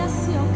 criação.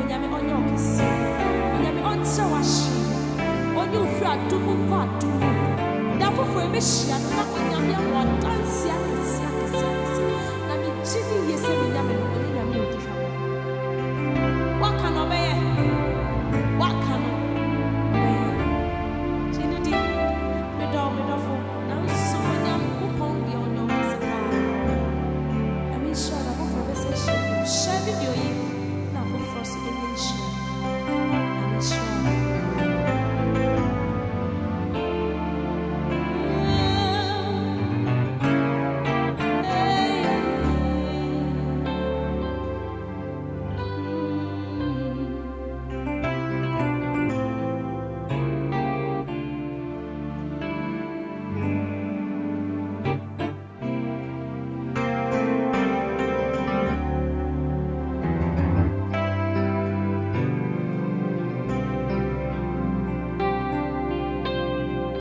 onyame ɔnyɛ ɔkɛse onyame ɔnkyɛ wahye ɔne ofiri adom nkɔ adom da na onyame ama